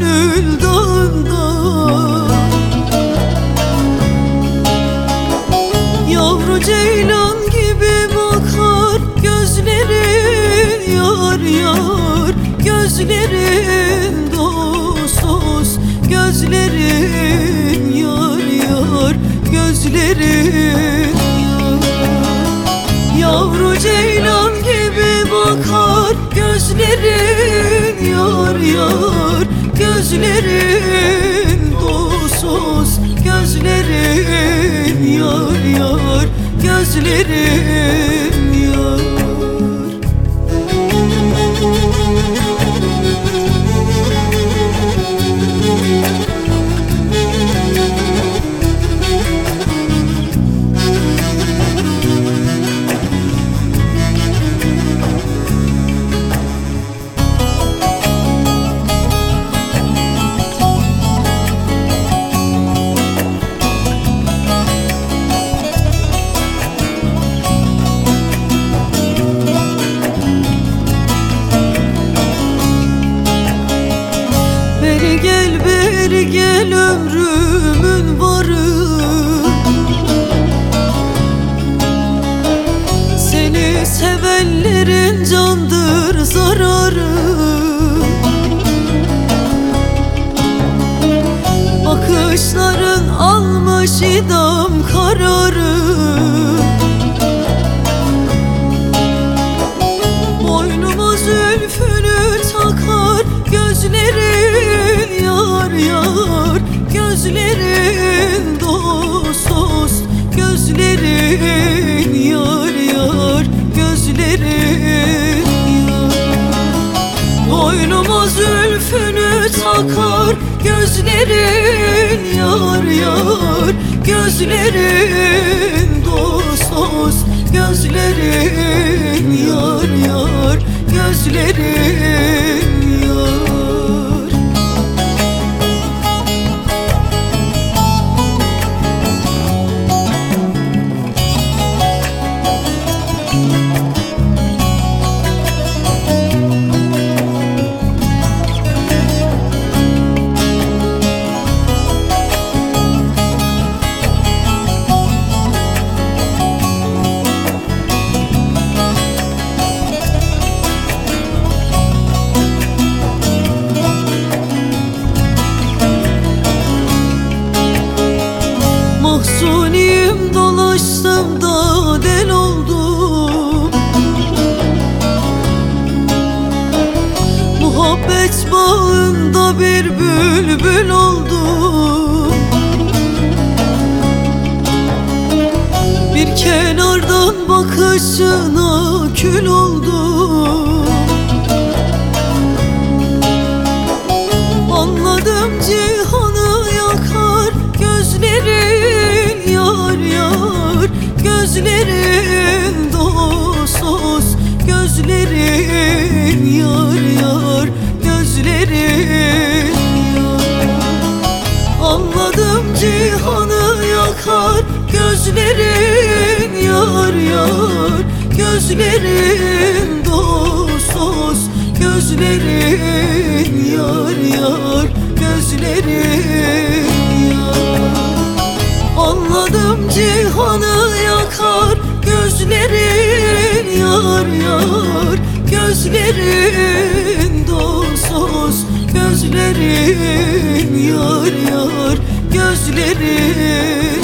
gönül dağında. Yavru ceylan gibi bakar gözlerin yar yar. Gözlerin dost dost gözlerin yar. Yar. Gözlerin Yavru ceylan gibi bakar gözlerin yar yar Gözlerin dost dost gözlerin yar yar. Gözlerin gel beri gel ömrümün varı. Seni sevenlerin candır zararı. Bakışların almış idam Gözlerin dost dost Gözlerin yar yar Gözlerin yar. Boynuma zülfünü takar Gözlerin yar yar Gözlerin dost dost Gözlerin yar yar Gözlerin bakışına kül oldum Anladım cihanı yakar gözlerin yar yar. Gözlerin dost dost gözlerin yar yar. Gözlerin yar. Anladım cihanı yakar gözlerin yar Gözlerin dost dost gözlerin yar yar Gözlerin yar. Anladım cihanı yakar gözlerin yar yar Gözlerin dost dost gözlerin yar yar Gözlerin